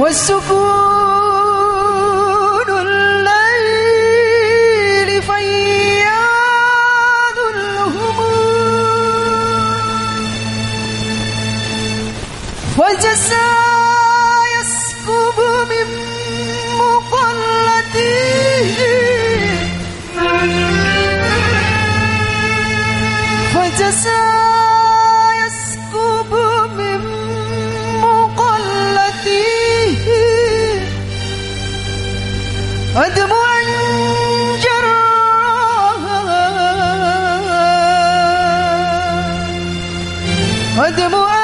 والسكون 的母爱。